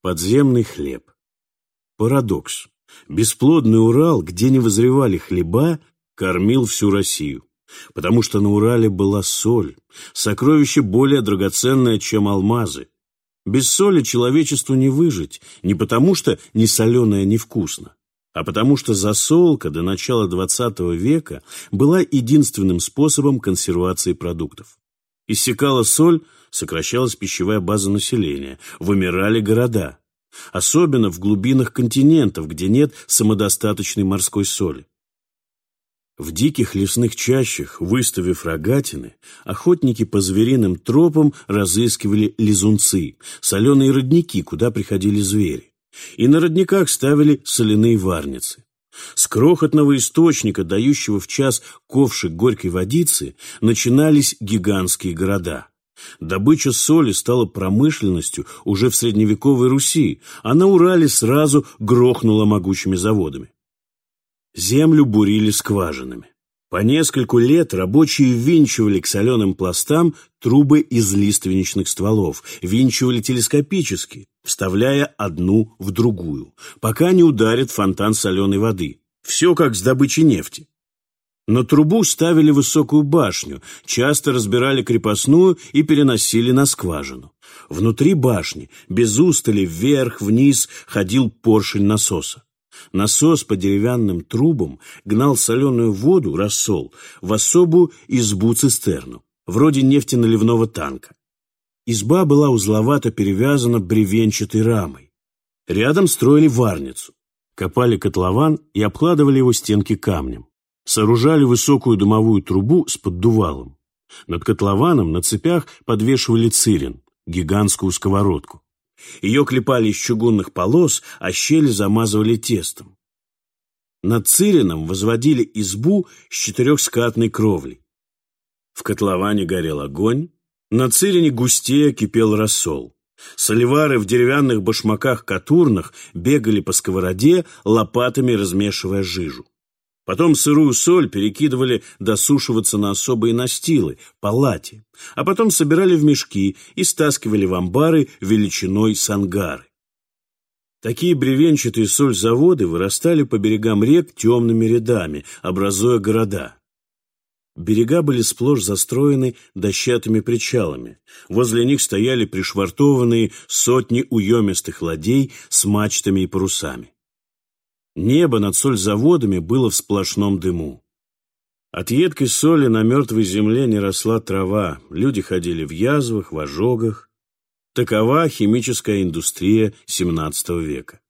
Подземный хлеб. Парадокс. Бесплодный Урал, где не вызревали хлеба, кормил всю Россию. Потому что на Урале была соль, сокровище более драгоценное, чем алмазы. Без соли человечеству не выжить, не потому что не соленое невкусно, а потому что засолка до начала XX века была единственным способом консервации продуктов. Иссякала соль, сокращалась пищевая база населения, вымирали города. Особенно в глубинах континентов, где нет самодостаточной морской соли. В диких лесных чащах, выставив рогатины, охотники по звериным тропам разыскивали лизунцы, соленые родники, куда приходили звери. И на родниках ставили соляные варницы. С крохотного источника, дающего в час ковшик горькой водицы, начинались гигантские города. Добыча соли стала промышленностью уже в средневековой Руси, а на Урале сразу грохнула могучими заводами. Землю бурили скважинами. По нескольку лет рабочие винчивали к соленым пластам трубы из лиственничных стволов, винчивали телескопически, вставляя одну в другую, пока не ударит фонтан соленой воды. Все как с добычей нефти. На трубу ставили высокую башню, часто разбирали крепостную и переносили на скважину. Внутри башни, без устали, вверх-вниз, ходил поршень насоса. Насос по деревянным трубам гнал соленую воду, рассол, в особую избу-цистерну, вроде нефтеналивного танка. Изба была узловато перевязана бревенчатой рамой. Рядом строили варницу, копали котлован и обкладывали его стенки камнем. Сооружали высокую дымовую трубу с поддувалом. Над котлованом на цепях подвешивали цирин, гигантскую сковородку. Ее клепали из чугунных полос, а щели замазывали тестом. Над Цирином возводили избу с четырехскатной кровлей. В котловане горел огонь, на Цирине густее кипел рассол. Соливары в деревянных башмаках-катурнах бегали по сковороде, лопатами размешивая жижу. Потом сырую соль перекидывали досушиваться на особые настилы, палати, а потом собирали в мешки и стаскивали в амбары величиной с ангары. Такие бревенчатые соль-заводы вырастали по берегам рек темными рядами, образуя города. Берега были сплошь застроены дощатыми причалами. Возле них стояли пришвартованные сотни уемистых ладей с мачтами и парусами. Небо над сользаводами было в сплошном дыму. От едкой соли на мертвой земле не росла трава, люди ходили в язвах, в ожогах. Такова химическая индустрия XVII века.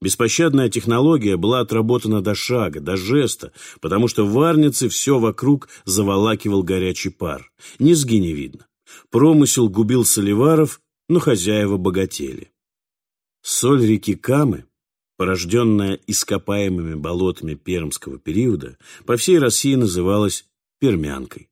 Беспощадная технология была отработана до шага, до жеста, потому что в варнице все вокруг заволакивал горячий пар. Низги не видно. Промысел губил соливаров, но хозяева богатели. Соль реки Камы порожденная ископаемыми болотами пермского периода, по всей России называлась пермянкой.